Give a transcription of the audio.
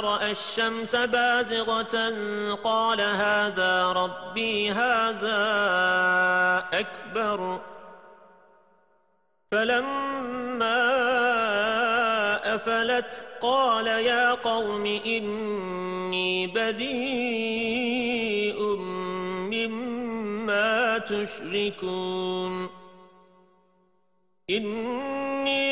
رأى الشمس بازغة قال هذا ربي هذا أكبر فلما أفلت قال يا قوم إني بديء مما تشركون إني